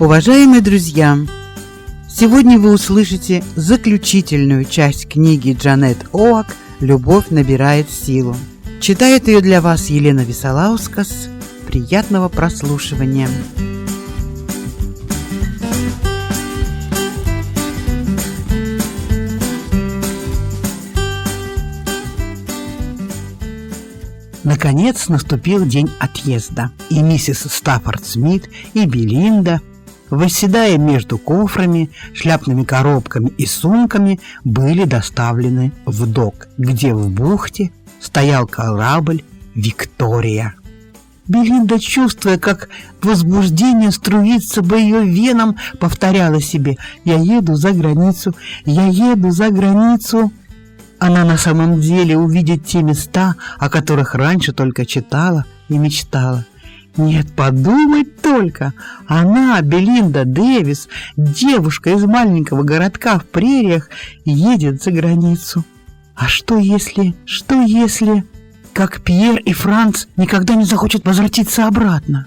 Уважаемые друзья, сегодня вы услышите заключительную часть книги Джанет Оак «Любовь набирает силу». Читает ее для вас Елена Висолаускас. Приятного прослушивания. Наконец наступил день отъезда, и миссис Стаффорд Смит и Белинда, восседая между кофрами, шляпными коробками и сумками, были доставлены в док, где в бухте стоял корабль «Виктория». Белинда, чувствуя, как возбуждение струится по ее венам, повторяла себе «Я еду за границу, я еду за границу». Она на самом деле увидит те места, о которых раньше только читала и мечтала. Нет, подумать только! Она, Белинда Дэвис, девушка из маленького городка в прериях, едет за границу. А что если, что если, как Пьер и Франц никогда не захочет возвратиться обратно?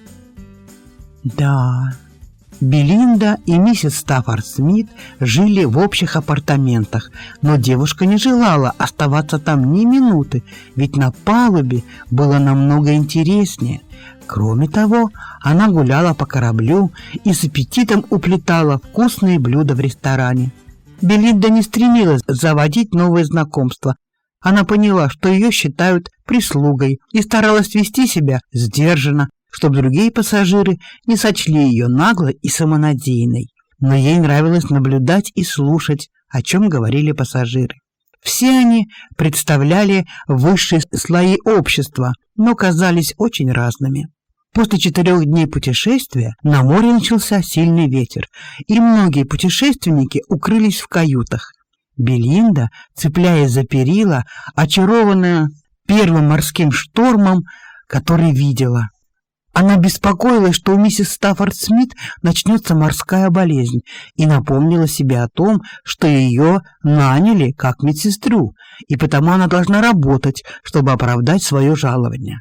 Да, Белинда и миссис Стаффорд Смит жили в общих апартаментах, но девушка не желала оставаться там ни минуты, ведь на палубе было намного интереснее. Кроме того, она гуляла по кораблю и с аппетитом уплетала вкусные блюда в ресторане. Белинда не стремилась заводить новые знакомства. Она поняла, что ее считают прислугой и старалась вести себя сдержанно, чтобы другие пассажиры не сочли ее наглой и самонадеянной. Но ей нравилось наблюдать и слушать, о чем говорили пассажиры. Все они представляли высшие слои общества, но казались очень разными. После четырех дней путешествия на море начался сильный ветер, и многие путешественники укрылись в каютах. Белинда, цепляясь за перила, очарованная первым морским штормом, который видела, она беспокоилась, что у миссис Стаффорд Смит начнется морская болезнь, и напомнила себе о том, что ее наняли как медсестру, и потому она должна работать, чтобы оправдать свое жалование.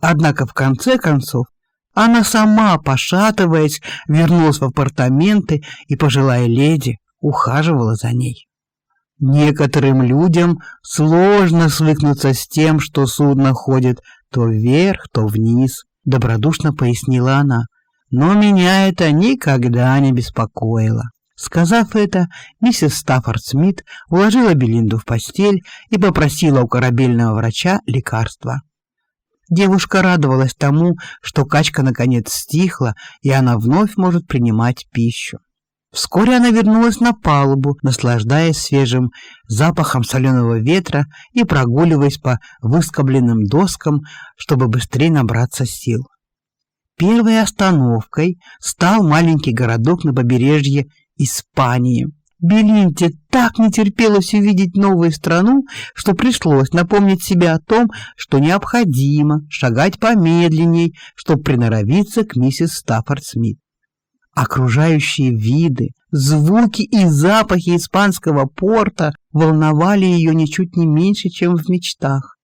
Однако в конце концов она сама, пошатываясь, вернулась в апартаменты и пожилая леди ухаживала за ней. Некоторым людям сложно свыкнуться с тем, что судно ходит то вверх, то вниз, добродушно пояснила она. Но меня это никогда не беспокоило. Сказав это, миссис Стаффорд Смит уложила Белинду в постель и попросила у корабельного врача лекарства. Девушка радовалась тому, что качка наконец стихла, и она вновь может принимать пищу. Вскоре она вернулась на палубу, наслаждаясь свежим запахом соленого ветра и прогуливаясь по выскобленным доскам, чтобы быстрее набраться сил. Первой остановкой стал маленький городок на побережье Испании. Белинте так не терпелось увидеть новую страну, что пришлось напомнить себе о том, что необходимо шагать помедленней, чтобы приноровиться к миссис Стаффорд Смит. Окружающие виды, звуки и запахи испанского порта волновали ее ничуть не меньше, чем в мечтах.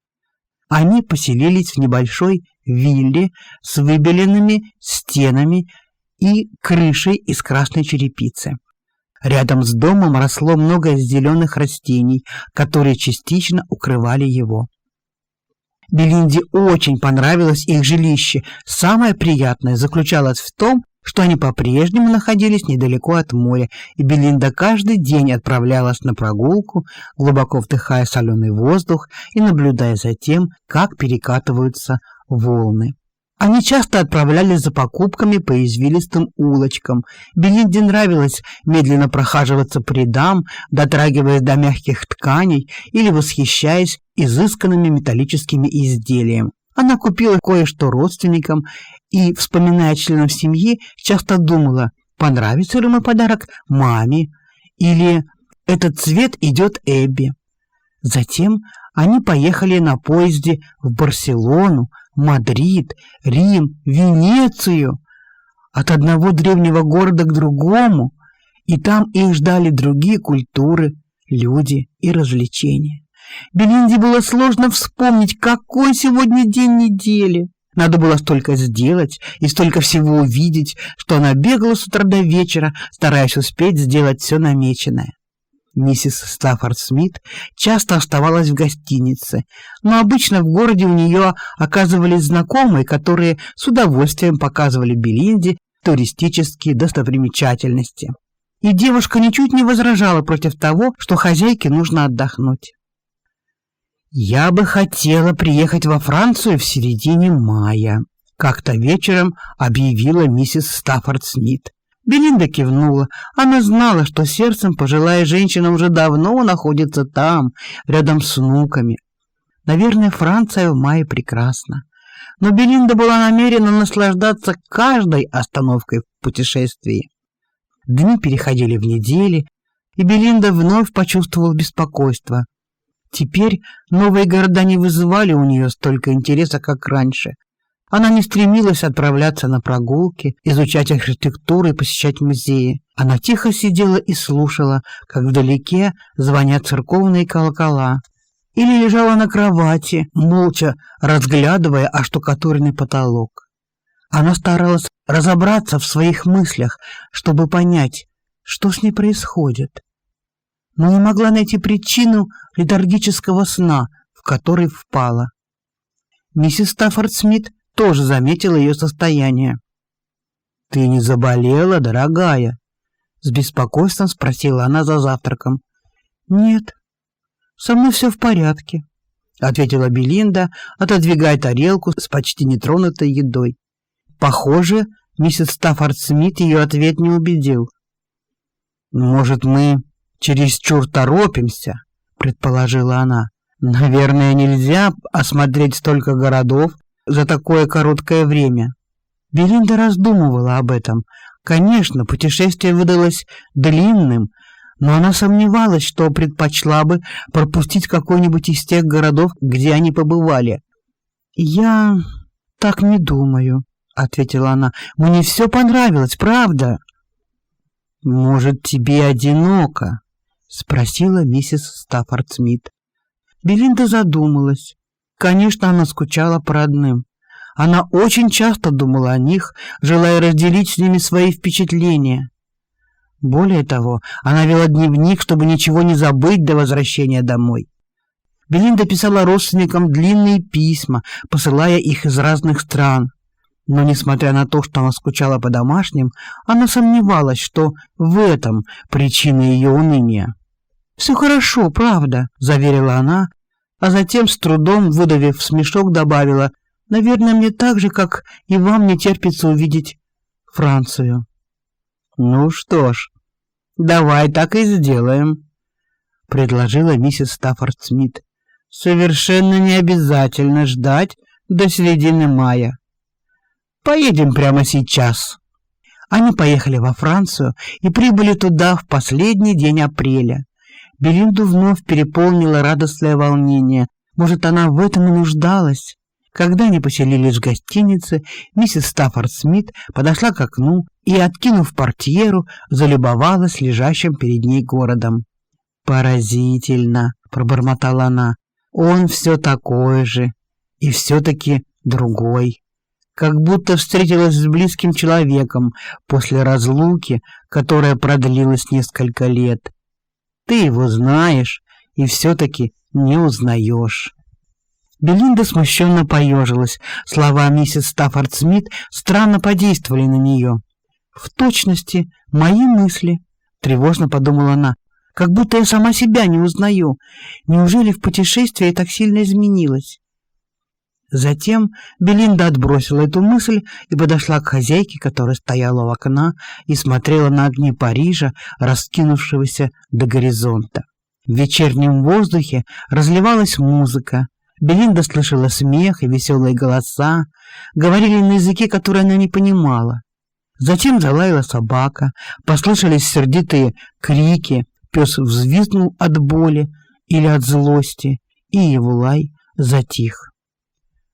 Они поселились в небольшой вилле с выбеленными стенами и крышей из красной черепицы. Рядом с домом росло много зеленых растений, которые частично укрывали его. Белинде очень понравилось их жилище. Самое приятное заключалось в том, что они по-прежнему находились недалеко от моря, и Белинда каждый день отправлялась на прогулку, глубоко вдыхая соленый воздух и наблюдая за тем, как перекатываются волны. Они часто отправлялись за покупками по извилистым улочкам. Белинде нравилось медленно прохаживаться по рядам, дотрагиваясь до мягких тканей или восхищаясь изысканными металлическими изделиями. Она купила кое-что родственникам и, вспоминая членов семьи, часто думала, понравится ли мой подарок маме или этот цвет идет Эбби. Затем они поехали на поезде в Барселону, Мадрид, Рим, Венецию, от одного древнего города к другому, и там их ждали другие культуры, люди и развлечения. Белинде было сложно вспомнить, какой сегодня день недели. Надо было столько сделать и столько всего увидеть, что она бегала с утра до вечера, стараясь успеть сделать все намеченное. Миссис Стаффорд Смит часто оставалась в гостинице, но обычно в городе у нее оказывались знакомые, которые с удовольствием показывали Белинде туристические достопримечательности. И девушка ничуть не возражала против того, что хозяйке нужно отдохнуть. «Я бы хотела приехать во Францию в середине мая», — как-то вечером объявила миссис Стаффорд Смит. Белинда кивнула. Она знала, что сердцем пожилая женщина уже давно находится там, рядом с внуками. Наверное, Франция в мае прекрасна. Но Белинда была намерена наслаждаться каждой остановкой в путешествии. Дни переходили в недели, и Белинда вновь почувствовала беспокойство. Теперь новые города не вызывали у нее столько интереса, как раньше. Она не стремилась отправляться на прогулки, изучать архитектуру и посещать музеи. Она тихо сидела и слушала, как вдалеке звонят церковные колокола. Или лежала на кровати, молча разглядывая оштукатуренный потолок. Она старалась разобраться в своих мыслях, чтобы понять, что с ней происходит но не могла найти причину летаргического сна, в который впала. Миссис Стаффорд Смит тоже заметила ее состояние. «Ты не заболела, дорогая?» — с беспокойством спросила она за завтраком. «Нет, со мной все в порядке», — ответила Белинда, отодвигая тарелку с почти нетронутой едой. Похоже, миссис Стаффорд Смит ее ответ не убедил. «Может, мы чересчур торопимся», — предположила она. «Наверное, нельзя осмотреть столько городов за такое короткое время». Белинда раздумывала об этом. Конечно, путешествие выдалось длинным, но она сомневалась, что предпочла бы пропустить какой-нибудь из тех городов, где они побывали. «Я так не думаю», — ответила она. «Мне все понравилось, правда?» «Может, тебе одиноко?» — спросила миссис Стаффорд Смит. Белинда задумалась. Конечно, она скучала по родным. Она очень часто думала о них, желая разделить с ними свои впечатления. Более того, она вела дневник, чтобы ничего не забыть до возвращения домой. Белинда писала родственникам длинные письма, посылая их из разных стран. Но, несмотря на то, что она скучала по домашним, она сомневалась, что в этом причина ее уныния. «Все хорошо, правда», — заверила она, а затем, с трудом выдавив смешок, добавила, «Наверное, мне так же, как и вам не терпится увидеть Францию». «Ну что ж, давай так и сделаем», — предложила миссис Стаффорд Смит. «Совершенно не обязательно ждать до середины мая. Поедем прямо сейчас». Они поехали во Францию и прибыли туда в последний день апреля. Белинду вновь переполнило радостное волнение. Может, она в этом и нуждалась? Когда они поселились в гостинице, миссис Стаффорд Смит подошла к окну и, откинув портьеру, залюбовалась лежащим перед ней городом. «Поразительно!» — пробормотала она. «Он все такой же, и все-таки другой. Как будто встретилась с близким человеком после разлуки, которая продлилась несколько лет. Ты его знаешь и все-таки не узнаешь. Белинда смущенно поежилась. Слова миссис Стаффорд Смит странно подействовали на нее. «В точности мои мысли», — тревожно подумала она, — «как будто я сама себя не узнаю. Неужели в путешествии так сильно изменилась?» Затем Белинда отбросила эту мысль и подошла к хозяйке, которая стояла у окна и смотрела на огни Парижа, раскинувшегося до горизонта. В вечернем воздухе разливалась музыка. Белинда слышала смех и веселые голоса, говорили на языке, который она не понимала. Затем залаяла собака, послышались сердитые крики, пес взвизгнул от боли или от злости, и его лай затих.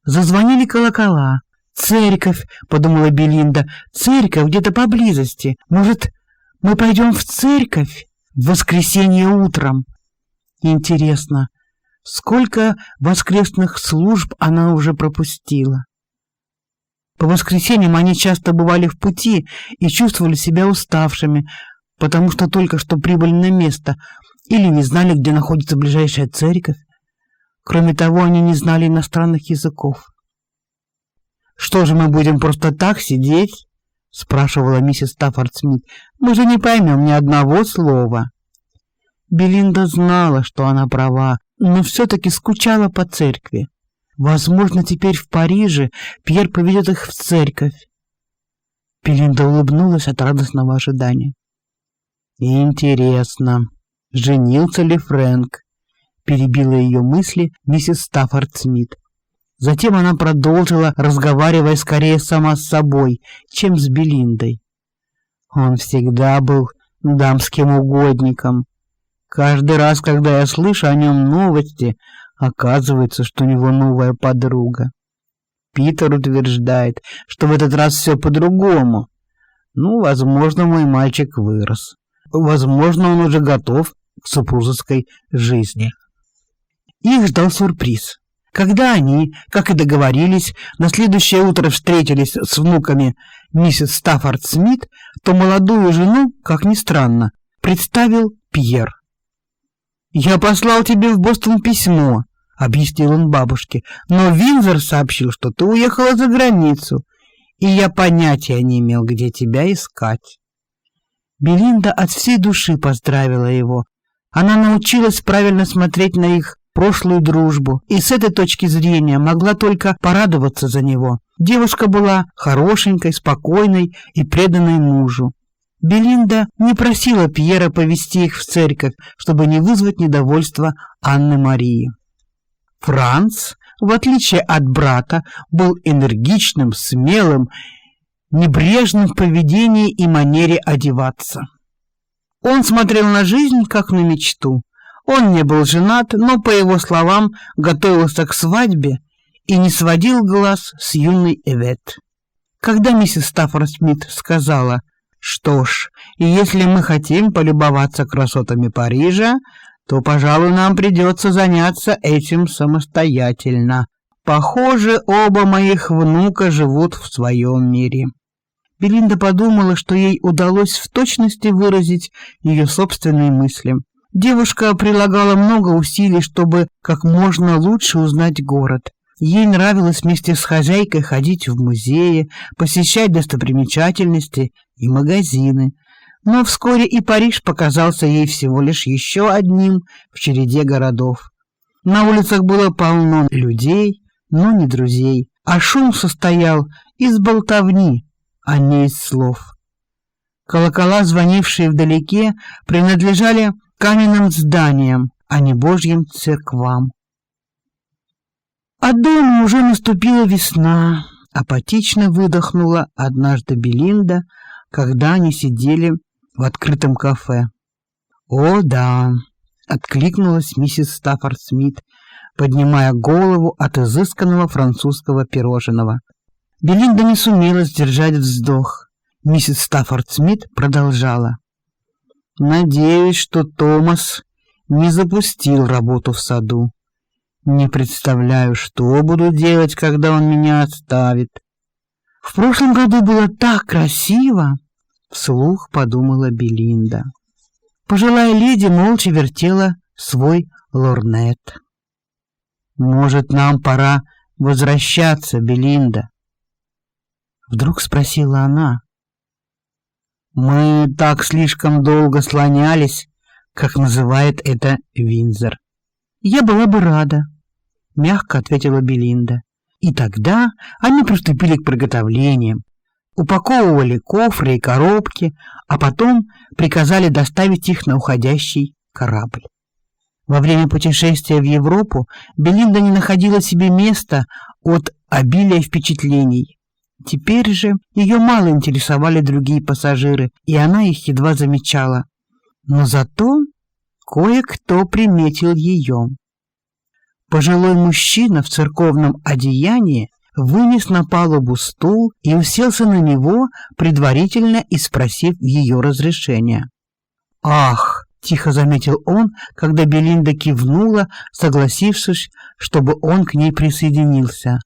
Зазвонили колокола. «Церковь», — подумала Белинда, — «церковь где-то поблизости. Может, мы пойдем в церковь в воскресенье утром?» Интересно, сколько воскресных служб она уже пропустила? По воскресеньям они часто бывали в пути и чувствовали себя уставшими, потому что только что прибыли на место или не знали, где находится ближайшая церковь. Кроме того, они не знали иностранных языков. «Что же мы будем просто так сидеть?» — спрашивала миссис Стаффорд Смит. «Мы же не поймем ни одного слова». Белинда знала, что она права, но все-таки скучала по церкви. Возможно, теперь в Париже Пьер поведет их в церковь. Белинда улыбнулась от радостного ожидания. «Интересно, женился ли Фрэнк?» — перебила ее мысли миссис Стаффорд Смит. Затем она продолжила, разговаривая скорее сама с собой, чем с Белиндой. Он всегда был дамским угодником. Каждый раз, когда я слышу о нем новости, оказывается, что у него новая подруга. Питер утверждает, что в этот раз все по-другому. Ну, возможно, мой мальчик вырос. Возможно, он уже готов к супружеской жизни. Их ждал сюрприз. Когда они, как и договорились, на следующее утро встретились с внуками миссис Стаффорд Смит, то молодую жену, как ни странно, представил Пьер. «Я послал тебе в Бостон письмо», — объяснил он бабушке, «но Винзор сообщил, что ты уехала за границу, и я понятия не имел, где тебя искать». Белинда от всей души поздравила его. Она научилась правильно смотреть на их прошлую дружбу, и с этой точки зрения могла только порадоваться за него. Девушка была хорошенькой, спокойной и преданной мужу. Белинда не просила Пьера повести их в церковь, чтобы не вызвать недовольства Анны Марии. Франц, в отличие от брата, был энергичным, смелым, небрежным в поведении и манере одеваться. Он смотрел на жизнь как на мечту. Он не был женат, но, по его словам, готовился к свадьбе и не сводил глаз с юной Эвет. Когда миссис Стаффорд Смит сказала, что ж, и если мы хотим полюбоваться красотами Парижа, то, пожалуй, нам придется заняться этим самостоятельно. Похоже, оба моих внука живут в своем мире. Белинда подумала, что ей удалось в точности выразить ее собственные мысли. Девушка прилагала много усилий, чтобы как можно лучше узнать город. Ей нравилось вместе с хозяйкой ходить в музеи, посещать достопримечательности и магазины. Но вскоре и Париж показался ей всего лишь еще одним в череде городов. На улицах было полно людей, но не друзей, а шум состоял из болтовни, а не из слов. Колокола, звонившие вдалеке, принадлежали каменным зданиям, а не божьим церквам. А дома уже наступила весна, апатично выдохнула однажды Белинда, когда они сидели в открытом кафе. «О, да!» — откликнулась миссис Стаффорд Смит, поднимая голову от изысканного французского пирожного. Белинда не сумела сдержать вздох. Миссис Стаффорд Смит продолжала. Надеюсь, что Томас не запустил работу в саду. Не представляю, что буду делать, когда он меня отставит. В прошлом году было так красиво, вслух подумала Белинда. Пожилая леди молча вертела свой лорнет. Может, нам пора возвращаться, Белинда? Вдруг спросила она. Мы так слишком долго слонялись, как называет это Винзор. Я была бы рада, мягко ответила Белинда. И тогда они приступили к приготовлениям, упаковывали кофры и коробки, а потом приказали доставить их на уходящий корабль. Во время путешествия в Европу Белинда не находила себе места от обилия впечатлений. Теперь же ее мало интересовали другие пассажиры, и она их едва замечала. Но зато кое-кто приметил ее. Пожилой мужчина в церковном одеянии вынес на палубу стул и уселся на него, предварительно испросив ее разрешения. «Ах!» — тихо заметил он, когда Белинда кивнула, согласившись, чтобы он к ней присоединился.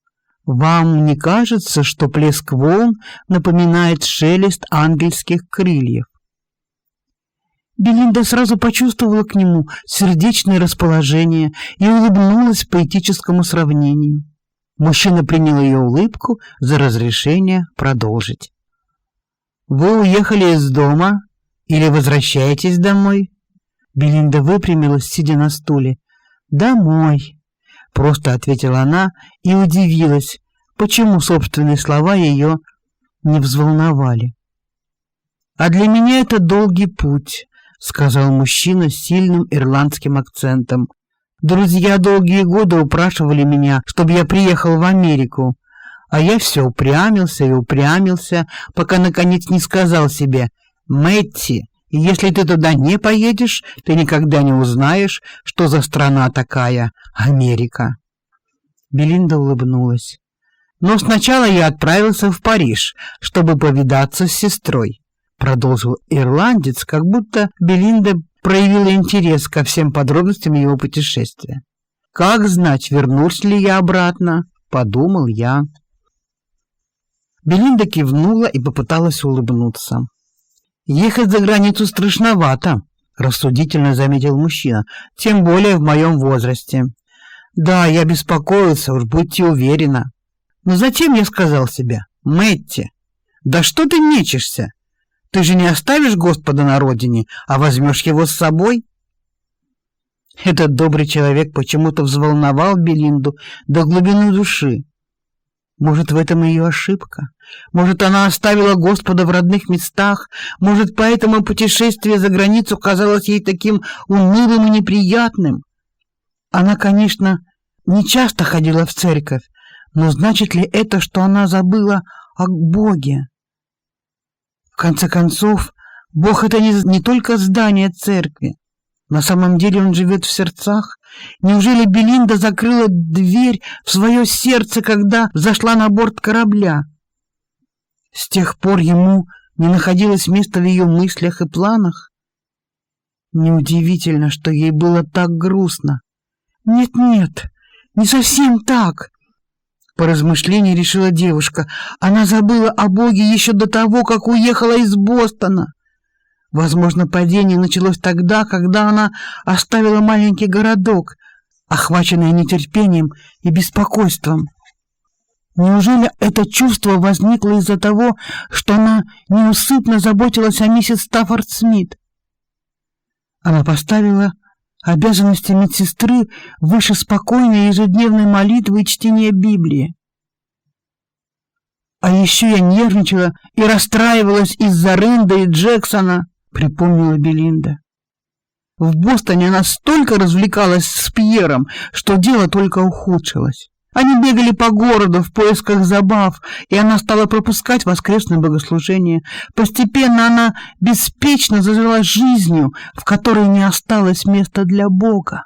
Вам не кажется, что плеск волн напоминает шелест ангельских крыльев? Белинда сразу почувствовала к нему сердечное расположение и улыбнулась поэтическому сравнению. Мужчина принял ее улыбку за разрешение продолжить. «Вы уехали из дома или возвращаетесь домой?» Белинда выпрямилась, сидя на стуле. «Домой», — просто ответила она и удивилась, почему собственные слова ее не взволновали. «А для меня это долгий путь», — сказал мужчина с сильным ирландским акцентом. «Друзья долгие годы упрашивали меня, чтобы я приехал в Америку, а я все упрямился и упрямился, пока наконец не сказал себе «Мэтти, если ты туда не поедешь, ты никогда не узнаешь, что за страна такая Америка». Белинда улыбнулась. «Но сначала я отправился в Париж, чтобы повидаться с сестрой», продолжил ирландец, как будто Белинда проявила интерес ко всем подробностям его путешествия. «Как знать, вернусь ли я обратно?» — подумал я. Белинда кивнула и попыталась улыбнуться. «Ехать за границу страшновато», — рассудительно заметил мужчина, «тем более в моем возрасте». «Да, я беспокоился, уж будьте уверены». Но затем я сказал себе, «Мэтти, да что ты мечешься? Ты же не оставишь Господа на родине, а возьмешь его с собой?» Этот добрый человек почему-то взволновал Белинду до глубины души. Может, в этом ее ошибка? Может, она оставила Господа в родных местах? Может, поэтому путешествие за границу казалось ей таким унылым и неприятным? Она, конечно, не часто ходила в церковь, но значит ли это, что она забыла о Боге? В конце концов, Бог — это не, не только здание церкви. На самом деле он живет в сердцах. Неужели Белинда закрыла дверь в свое сердце, когда зашла на борт корабля? С тех пор ему не находилось места в ее мыслях и планах. Неудивительно, что ей было так грустно. Нет-нет, не совсем так. По размышлению решила девушка. Она забыла о Боге еще до того, как уехала из Бостона. Возможно, падение началось тогда, когда она оставила маленький городок, охваченный нетерпением и беспокойством. Неужели это чувство возникло из-за того, что она неусыпно заботилась о миссис Стаффорд Смит? Она поставила обязанности медсестры выше спокойной ежедневной молитвы и чтения Библии. А еще я нервничала и расстраивалась из-за Рында и Джексона припомнила Белинда. В Бостоне она столько развлекалась с Пьером, что дело только ухудшилось. Они бегали по городу в поисках забав, и она стала пропускать воскресное богослужение. Постепенно она беспечно зажила жизнью, в которой не осталось места для Бога.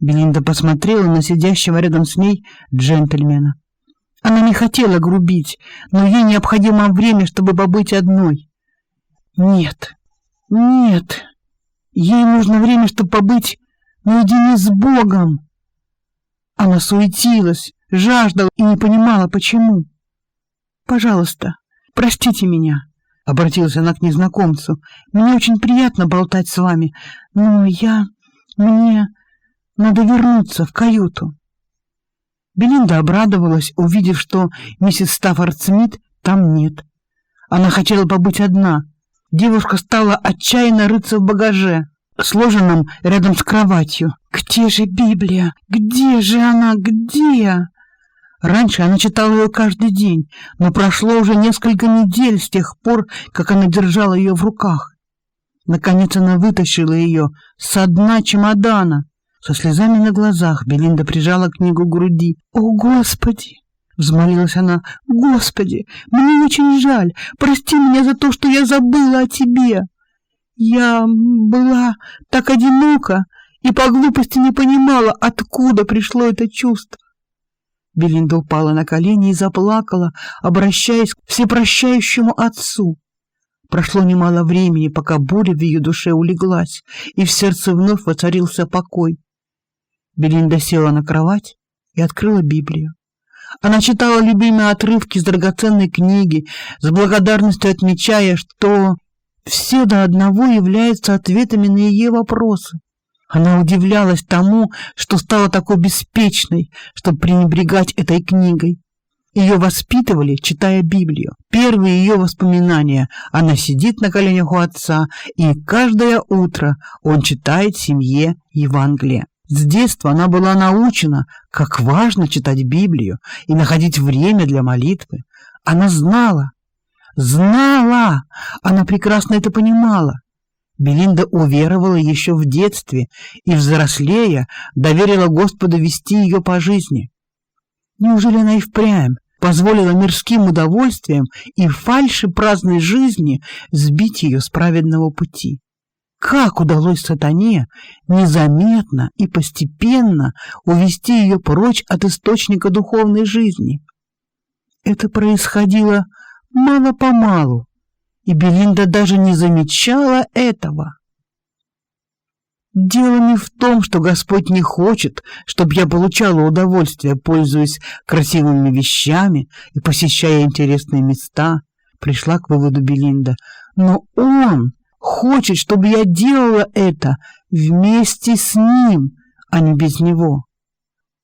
Белинда посмотрела на сидящего рядом с ней джентльмена. Она не хотела грубить, но ей необходимо время, чтобы побыть одной. Нет, нет, ей нужно время, чтобы побыть наедине с Богом. Она суетилась, жаждала и не понимала, почему. «Пожалуйста, простите меня», — обратилась она к незнакомцу. «Мне очень приятно болтать с вами, но я... мне надо вернуться в каюту». Белинда обрадовалась, увидев, что миссис Стаффорд Смит там нет. Она хотела побыть одна — Девушка стала отчаянно рыться в багаже, сложенном рядом с кроватью. «Где же Библия? Где же она? Где?» Раньше она читала ее каждый день, но прошло уже несколько недель с тех пор, как она держала ее в руках. Наконец она вытащила ее со дна чемодана. Со слезами на глазах Белинда прижала книгу к груди. «О, Господи! Взмолилась она. «Господи, мне очень жаль. Прости меня за то, что я забыла о тебе. Я была так одинока и по глупости не понимала, откуда пришло это чувство». Белинда упала на колени и заплакала, обращаясь к всепрощающему отцу. Прошло немало времени, пока буря в ее душе улеглась, и в сердце вновь воцарился покой. Белинда села на кровать и открыла Библию. Она читала любимые отрывки из драгоценной книги, с благодарностью отмечая, что все до одного являются ответами на ее вопросы. Она удивлялась тому, что стала такой беспечной, чтобы пренебрегать этой книгой. Ее воспитывали, читая Библию. Первые ее воспоминания – она сидит на коленях у отца, и каждое утро он читает семье Евангелие. С детства она была научена, как важно читать Библию и находить время для молитвы. Она знала, знала, она прекрасно это понимала. Белинда уверовала еще в детстве и, взрослея, доверила Господу вести ее по жизни. Неужели она и впрямь позволила мирским удовольствиям и фальши праздной жизни сбить ее с праведного пути. Как удалось сатане незаметно и постепенно увести ее прочь от источника духовной жизни? Это происходило мало-помалу, и Белинда даже не замечала этого. Дело не в том, что Господь не хочет, чтобы я получала удовольствие, пользуясь красивыми вещами и посещая интересные места, пришла к выводу Белинда. Но Он хочет, чтобы я делала это вместе с Ним, а не без Него.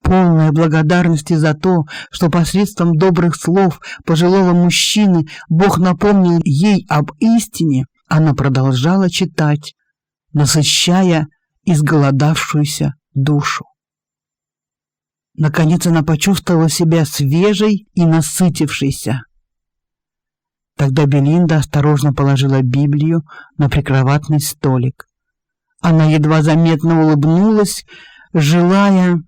Полная благодарности за то, что посредством добрых слов пожилого мужчины Бог напомнил ей об истине, она продолжала читать, насыщая изголодавшуюся душу. Наконец она почувствовала себя свежей и насытившейся. Тогда Белинда осторожно положила Библию на прикроватный столик. Она едва заметно улыбнулась, желая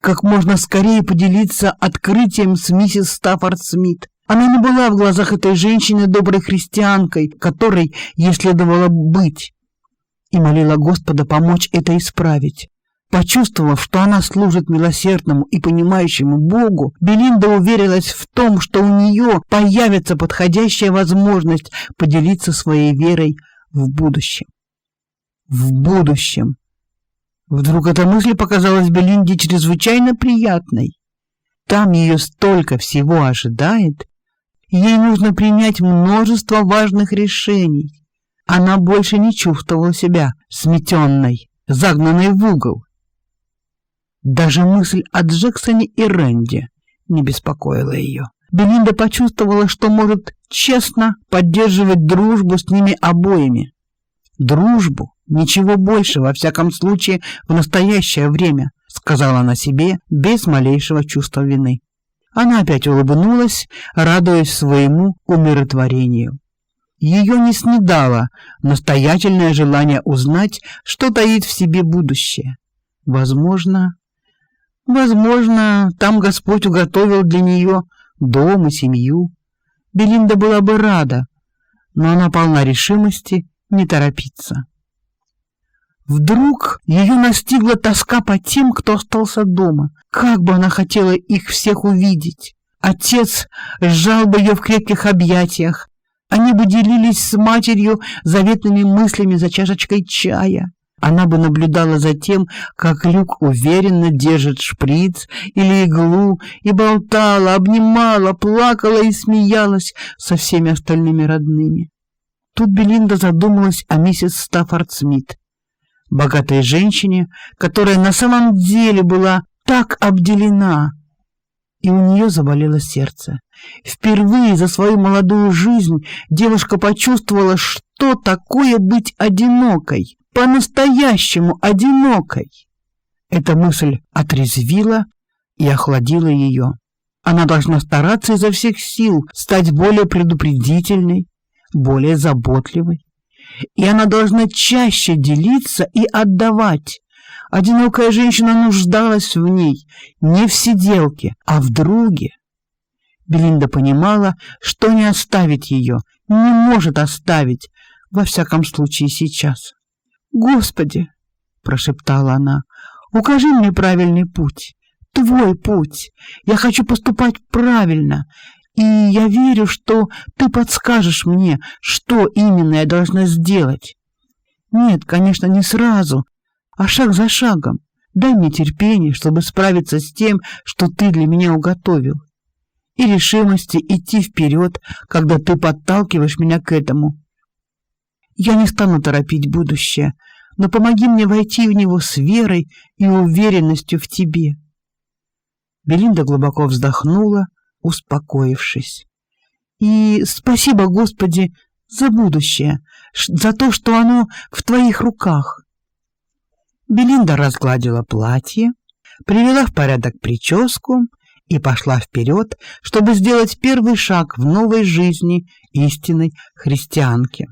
как можно скорее поделиться открытием с миссис Стаффорд Смит. Она не была в глазах этой женщины доброй христианкой, которой ей следовало быть и молила Господа помочь это исправить. Почувствовав, что она служит милосердному и понимающему Богу, Белинда уверилась в том, что у нее появится подходящая возможность поделиться своей верой в будущем. В будущем. Вдруг эта мысль показалась Белинде чрезвычайно приятной. Там ее столько всего ожидает, ей нужно принять множество важных решений. Она больше не чувствовала себя сметенной, загнанной в угол. Даже мысль о Джексоне и Рэнди не беспокоила ее. Белинда почувствовала, что может честно поддерживать дружбу с ними обоими. Дружбу, ничего больше, во всяком случае, в настоящее время, сказала она себе без малейшего чувства вины. Она опять улыбнулась, радуясь своему умиротворению. Ее не снедало настоятельное желание узнать, что таит в себе будущее. Возможно, возможно, там Господь уготовил для нее дом и семью. Белинда была бы рада, но она полна решимости не торопиться. Вдруг ее настигла тоска по тем, кто остался дома. Как бы она хотела их всех увидеть! Отец сжал бы ее в крепких объятиях, они бы делились с матерью заветными мыслями за чашечкой чая. Она бы наблюдала за тем, как Люк уверенно держит шприц или иглу, и болтала, обнимала, плакала и смеялась со всеми остальными родными. Тут Белинда задумалась о миссис Стаффорд Смит, богатой женщине, которая на самом деле была так обделена, и у нее заболело сердце. Впервые за свою молодую жизнь девушка почувствовала, что такое быть одинокой, по-настоящему одинокой. Эта мысль отрезвила и охладила ее. Она должна стараться изо всех сил стать более предупредительной, более заботливой. И она должна чаще делиться и отдавать. Одинокая женщина нуждалась в ней не в сиделке, а в друге. Белинда понимала, что не оставить ее, не может оставить, во всяком случае сейчас. «Господи!» — прошептала она. «Укажи мне правильный путь, твой путь. Я хочу поступать правильно, и я верю, что ты подскажешь мне, что именно я должна сделать. Нет, конечно, не сразу, а шаг за шагом. Дай мне терпение, чтобы справиться с тем, что ты для меня уготовил, и решимости идти вперед, когда ты подталкиваешь меня к этому. Я не стану торопить будущее, но помоги мне войти в него с верой и уверенностью в тебе. Белинда глубоко вздохнула, успокоившись. И спасибо, Господи, за будущее, за то, что оно в твоих руках. Белинда разгладила платье, привела в порядок прическу и пошла вперед, чтобы сделать первый шаг в новой жизни истинной христианки.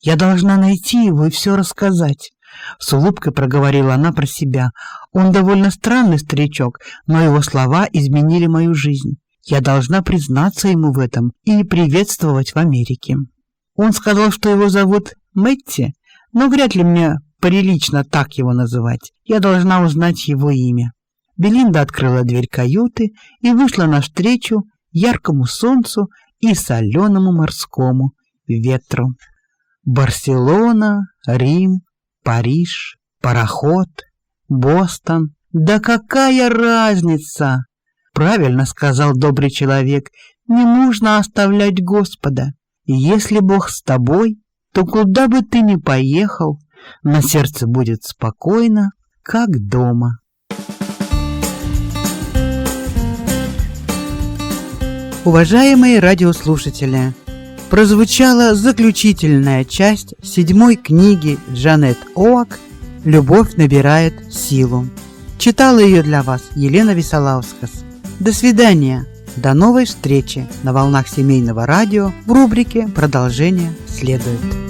Я должна найти его и все рассказать. С улыбкой проговорила она про себя. Он довольно странный старичок, но его слова изменили мою жизнь. Я должна признаться ему в этом и приветствовать в Америке. Он сказал, что его зовут Мэтти, но вряд ли мне прилично так его называть. Я должна узнать его имя. Белинда открыла дверь каюты и вышла навстречу яркому солнцу и соленому морскому ветру. Барселона, Рим, Париж, пароход, Бостон. Да какая разница? Правильно сказал добрый человек, не нужно оставлять Господа. Если Бог с тобой, то куда бы ты ни поехал, на сердце будет спокойно, как дома. Уважаемые радиослушатели, прозвучала заключительная часть седьмой книги Джанет Оак «Любовь набирает силу». Читала ее для вас Елена Висолаускас. До свидания. До новой встречи на волнах семейного радио в рубрике «Продолжение следует».